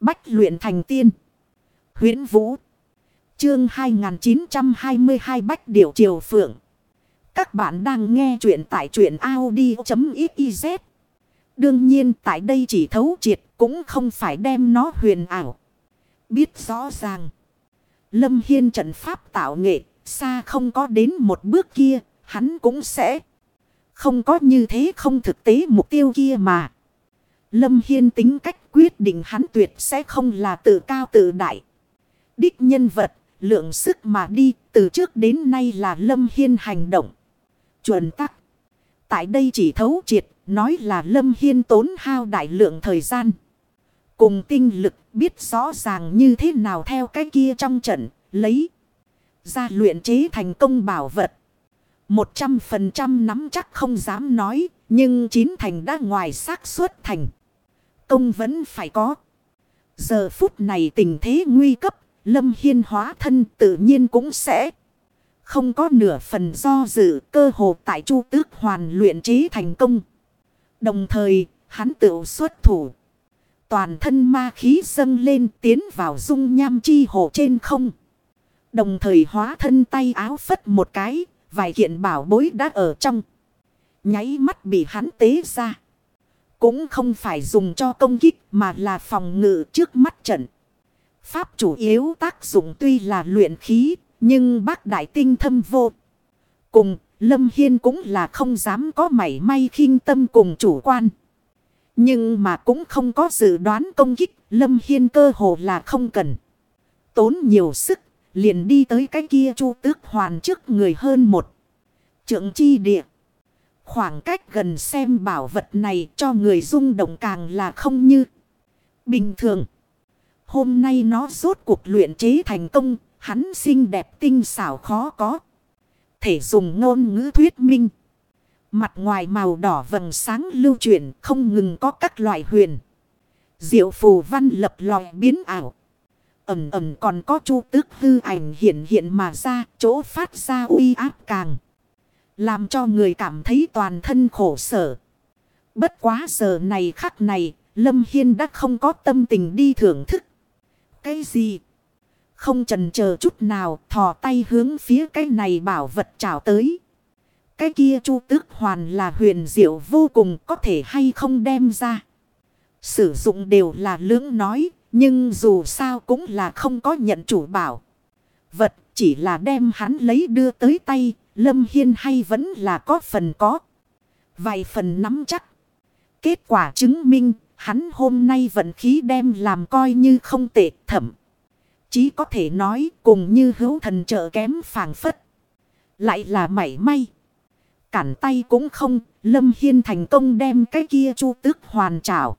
Bách luyện thành tiên. huyễn Vũ. Chương 2922 Bách Điểu Triều Phượng. Các bạn đang nghe truyện tại truyện Audi.xyz. Đương nhiên tại đây chỉ thấu triệt cũng không phải đem nó huyền ảo. Biết rõ ràng. Lâm Hiên trận pháp tạo nghệ. Xa không có đến một bước kia. Hắn cũng sẽ. Không có như thế không thực tế mục tiêu kia mà. Lâm Hiên tính cách quyết định hắn tuyệt sẽ không là tự cao tự đại. Đích nhân vật, lượng sức mà đi, từ trước đến nay là Lâm Hiên hành động. Chuẩn tắc. Tại đây chỉ thấu triệt, nói là Lâm Hiên tốn hao đại lượng thời gian. Cùng tinh lực biết rõ ràng như thế nào theo cái kia trong trận, lấy ra luyện chế thành công bảo vật. Một trăm phần trăm nắm chắc không dám nói, nhưng chín thành đã ngoài xác suất thành công vẫn phải có. Giờ phút này tình thế nguy cấp, Lâm Hiên hóa thân tự nhiên cũng sẽ không có nửa phần do dự cơ hồ tại chu tước hoàn luyện trí thành công. Đồng thời, hắn tự xuất thủ. Toàn thân ma khí dâng lên tiến vào dung nham chi hồ trên không. Đồng thời hóa thân tay áo phất một cái, vài kiện bảo bối đã ở trong. Nháy mắt bị hắn tế ra. Cũng không phải dùng cho công kích mà là phòng ngự trước mắt trận. Pháp chủ yếu tác dụng tuy là luyện khí, nhưng bác đại tinh thâm vô. Cùng, Lâm Hiên cũng là không dám có mảy may khinh tâm cùng chủ quan. Nhưng mà cũng không có dự đoán công kích, Lâm Hiên cơ hồ là không cần. Tốn nhiều sức, liền đi tới cái kia chu tước hoàn trước người hơn một. Trượng chi địa. Khoảng cách gần xem bảo vật này cho người rung động càng là không như bình thường. Hôm nay nó rốt cuộc luyện chế thành công, hắn xinh đẹp tinh xảo khó có. Thể dùng ngôn ngữ thuyết minh. Mặt ngoài màu đỏ vầng sáng lưu chuyển không ngừng có các loại huyền. Diệu phù văn lập lòi biến ảo. Ẩm ẩm còn có chu tước hư ảnh hiện hiện mà ra chỗ phát ra uy áp càng. Làm cho người cảm thấy toàn thân khổ sở. Bất quá giờ này khắc này, Lâm Hiên đã không có tâm tình đi thưởng thức. Cái gì? Không trần chờ chút nào, thò tay hướng phía cái này bảo vật trào tới. Cái kia chu tước hoàn là huyền diệu vô cùng có thể hay không đem ra. Sử dụng đều là lưỡng nói, nhưng dù sao cũng là không có nhận chủ bảo. Vật chỉ là đem hắn lấy đưa tới tay, Lâm Hiên hay vẫn là có phần có. Vài phần nắm chắc. Kết quả chứng minh hắn hôm nay vận khí đem làm coi như không tệ thẩm. Chí có thể nói cùng như hữu thần trợ kém phàng phất. Lại là mảy may. Cản tay cũng không, Lâm Hiên thành công đem cái kia chu tước hoàn trảo.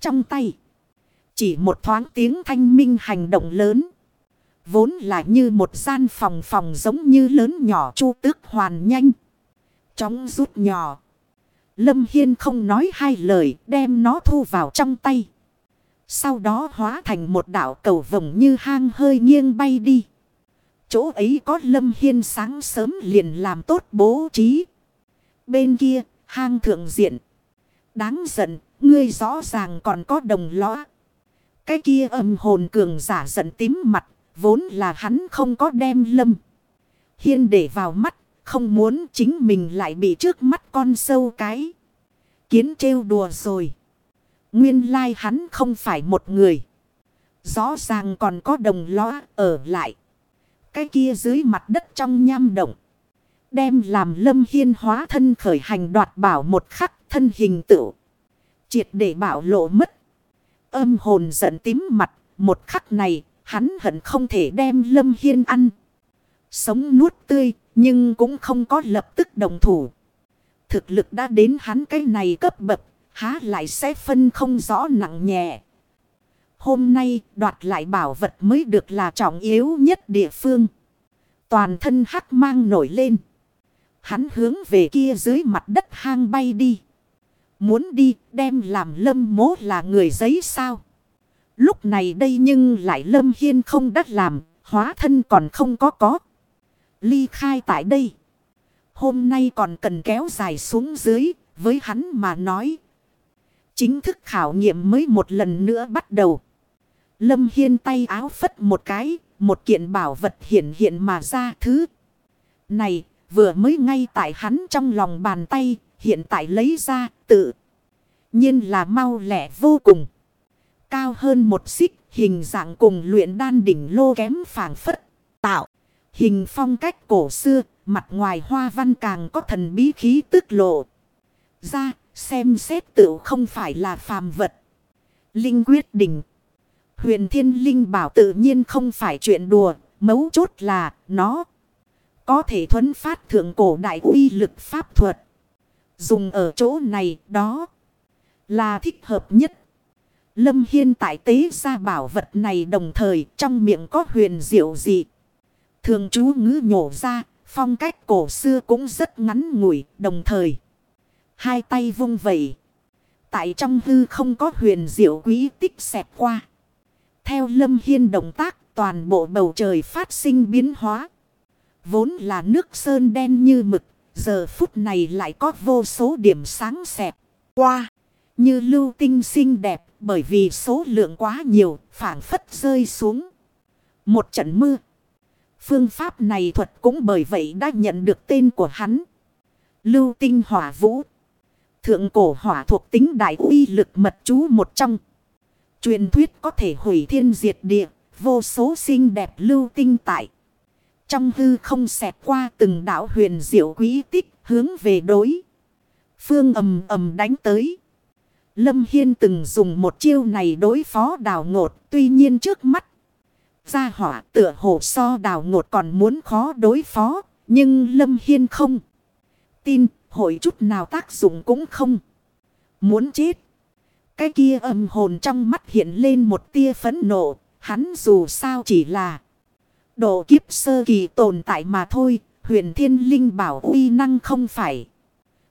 Trong tay, chỉ một thoáng tiếng thanh minh hành động lớn. Vốn là như một gian phòng phòng giống như lớn nhỏ chu tước hoàn nhanh. Chóng rút nhỏ. Lâm Hiên không nói hai lời đem nó thu vào trong tay. Sau đó hóa thành một đảo cầu vồng như hang hơi nghiêng bay đi. Chỗ ấy có Lâm Hiên sáng sớm liền làm tốt bố trí. Bên kia, hang thượng diện. Đáng giận, ngươi rõ ràng còn có đồng lõa. Cái kia âm hồn cường giả giận tím mặt Vốn là hắn không có đem lâm. Hiên để vào mắt. Không muốn chính mình lại bị trước mắt con sâu cái. Kiến trêu đùa rồi. Nguyên lai hắn không phải một người. Rõ ràng còn có đồng lõa ở lại. Cái kia dưới mặt đất trong nham động. Đem làm lâm hiên hóa thân khởi hành đoạt bảo một khắc thân hình tựu. Triệt để bảo lộ mất. Âm hồn giận tím mặt. Một khắc này Hắn hận không thể đem Lâm Hiên ăn. Sống nuốt tươi, nhưng cũng không có lập tức đồng thủ. Thực lực đã đến hắn cái này cấp bậc, há lại sẽ phân không rõ nặng nhẹ. Hôm nay đoạt lại bảo vật mới được là trọng yếu nhất địa phương. Toàn thân hắc mang nổi lên. Hắn hướng về kia dưới mặt đất hang bay đi. Muốn đi đem làm lâm mố là người giấy sao. Lúc này đây nhưng lại Lâm Hiên không đắt làm, hóa thân còn không có có. Ly khai tại đây. Hôm nay còn cần kéo dài xuống dưới, với hắn mà nói. Chính thức khảo nghiệm mới một lần nữa bắt đầu. Lâm Hiên tay áo phất một cái, một kiện bảo vật hiện hiện mà ra thứ. Này, vừa mới ngay tại hắn trong lòng bàn tay, hiện tại lấy ra, tự nhiên là mau lẻ vô cùng. Cao hơn một xích, hình dạng cùng luyện đan đỉnh lô kém phảng phất, tạo. Hình phong cách cổ xưa, mặt ngoài hoa văn càng có thần bí khí tức lộ. Ra, xem xét tự không phải là phàm vật. Linh quyết đỉnh Huyền thiên linh bảo tự nhiên không phải chuyện đùa, mấu chốt là nó có thể thuấn phát thượng cổ đại uy lực pháp thuật. Dùng ở chỗ này đó là thích hợp nhất. Lâm Hiên tại tế ra bảo vật này đồng thời trong miệng có huyền diệu dị. Thường chú ngữ nhổ ra, phong cách cổ xưa cũng rất ngắn ngủi, đồng thời. Hai tay vung vẩy. Tại trong hư không có huyền diệu quý tích xẹt qua. Theo lâm hiên động tác, toàn bộ bầu trời phát sinh biến hóa. Vốn là nước sơn đen như mực, giờ phút này lại có vô số điểm sáng xẹt qua. Như lưu tinh xinh đẹp, bởi vì số lượng quá nhiều, phản phất rơi xuống. Một trận mưa. Phương pháp này thuật cũng bởi vậy đã nhận được tên của hắn. Lưu tinh hỏa vũ. Thượng cổ hỏa thuộc tính đại uy lực mật chú một trong. Truyền thuyết có thể hủy thiên diệt địa, vô số xinh đẹp lưu tinh tại. Trong hư không xẹt qua từng đảo huyền diệu quý tích hướng về đối. Phương ầm ầm đánh tới. Lâm Hiên từng dùng một chiêu này đối phó đào ngột, tuy nhiên trước mắt Gia hỏa tựa hồ so đào ngột còn muốn khó đối phó. Nhưng Lâm Hiên không. Tin hội chút nào tác dụng cũng không. Muốn chết. Cái kia âm hồn trong mắt hiện lên một tia phấn nộ. Hắn dù sao chỉ là. Độ kiếp sơ kỳ tồn tại mà thôi. Huyền thiên linh bảo uy năng không phải.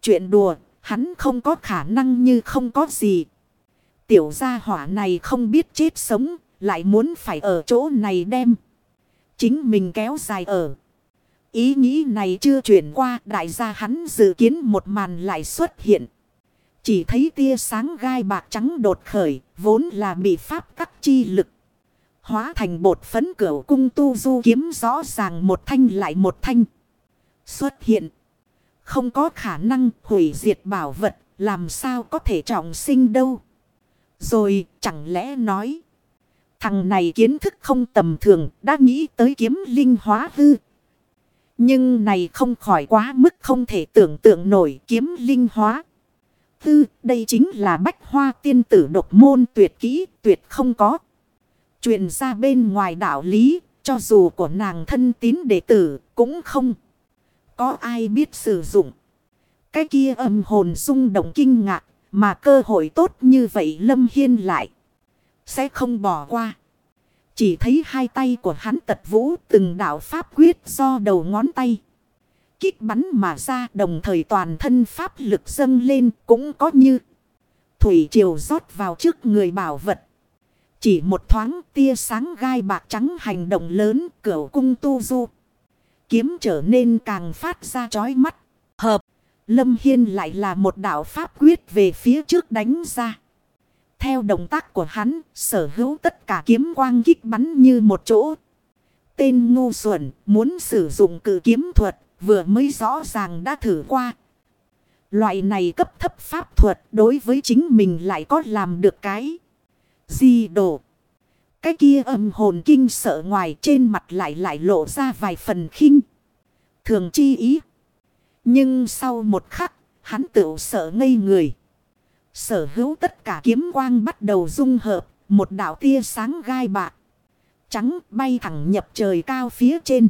Chuyện đùa. Hắn không có khả năng như không có gì. Tiểu gia hỏa này không biết chết sống. Lại muốn phải ở chỗ này đem. Chính mình kéo dài ở. Ý nghĩ này chưa chuyển qua đại gia hắn dự kiến một màn lại xuất hiện. Chỉ thấy tia sáng gai bạc trắng đột khởi, vốn là bị pháp các chi lực. Hóa thành bột phấn cửa cung tu du kiếm rõ ràng một thanh lại một thanh. Xuất hiện. Không có khả năng hủy diệt bảo vật, làm sao có thể trọng sinh đâu. Rồi chẳng lẽ nói. Thằng này kiến thức không tầm thường, đã nghĩ tới kiếm linh hóa hư. Nhưng này không khỏi quá mức không thể tưởng tượng nổi kiếm linh hóa. Hư, đây chính là bách hoa tiên tử độc môn tuyệt kỹ, tuyệt không có. Chuyện ra bên ngoài đạo lý, cho dù của nàng thân tín đệ tử, cũng không có ai biết sử dụng. Cái kia âm hồn rung động kinh ngạc, mà cơ hội tốt như vậy Lâm Hiên lại. Sẽ không bỏ qua. Chỉ thấy hai tay của hắn tật vũ từng đạo pháp quyết do đầu ngón tay. Kích bắn mà ra đồng thời toàn thân pháp lực dâng lên cũng có như. Thủy triều rót vào trước người bảo vật. Chỉ một thoáng tia sáng gai bạc trắng hành động lớn cửa cung tu du. Kiếm trở nên càng phát ra chói mắt. Hợp. Lâm Hiên lại là một đạo pháp quyết về phía trước đánh ra. Theo động tác của hắn, sở hữu tất cả kiếm quang kích bắn như một chỗ. Tên ngu xuẩn muốn sử dụng cử kiếm thuật, vừa mới rõ ràng đã thử qua. Loại này cấp thấp pháp thuật đối với chính mình lại có làm được cái gì đổ. Cái kia âm hồn kinh sợ ngoài trên mặt lại lại lộ ra vài phần khinh. Thường chi ý. Nhưng sau một khắc, hắn tự sợ ngây người. Sở hữu tất cả kiếm quang bắt đầu dung hợp, một đạo tia sáng gai bạc. Trắng bay thẳng nhập trời cao phía trên.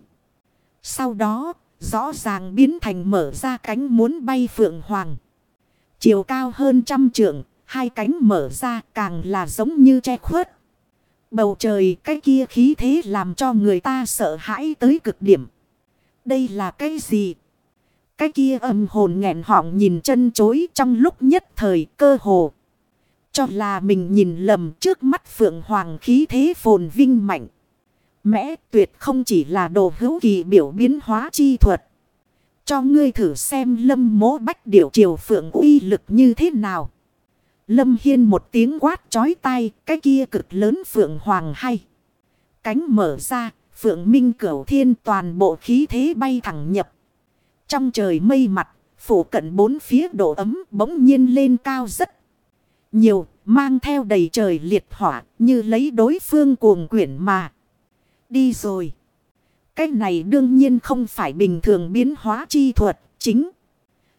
Sau đó, rõ ràng biến thành mở ra cánh muốn bay phượng hoàng. Chiều cao hơn trăm trượng, hai cánh mở ra càng là giống như che khuất. Bầu trời, cái kia khí thế làm cho người ta sợ hãi tới cực điểm. Đây là cái gì? Cái kia âm hồn nghẹn họng nhìn chân chối trong lúc nhất thời cơ hồ. Cho là mình nhìn lầm trước mắt phượng hoàng khí thế phồn vinh mạnh. Mẽ tuyệt không chỉ là đồ hữu kỳ biểu biến hóa chi thuật. Cho ngươi thử xem lâm mố bách điểu triều phượng uy lực như thế nào. Lâm Hiên một tiếng quát chói tai, cái kia cực lớn phượng hoàng hay. Cánh mở ra, phượng minh cửu thiên toàn bộ khí thế bay thẳng nhập. Trong trời mây mặt, phủ cận bốn phía độ ấm bỗng nhiên lên cao rất nhiều, mang theo đầy trời liệt hỏa như lấy đối phương cuồng quyển mà. Đi rồi. Cái này đương nhiên không phải bình thường biến hóa chi thuật, chính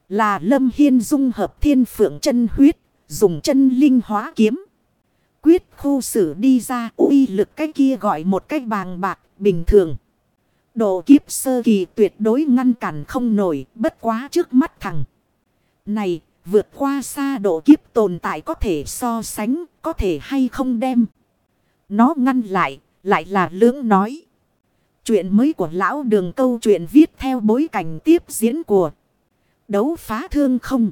là Lâm Hiên dung hợp thiên phượng chân huyết, dùng chân linh hóa kiếm. Quyết khu xử đi ra, uy lực cái kia gọi một cái bàng bạc, bình thường. Độ kiếp sơ kỳ tuyệt đối ngăn cản không nổi, bất quá trước mắt thằng. Này, vượt qua xa độ kiếp tồn tại có thể so sánh, có thể hay không đem. Nó ngăn lại lại là lưỡng nói. Chuyện mới của lão đường câu chuyện viết theo bối cảnh tiếp diễn của đấu phá thương không.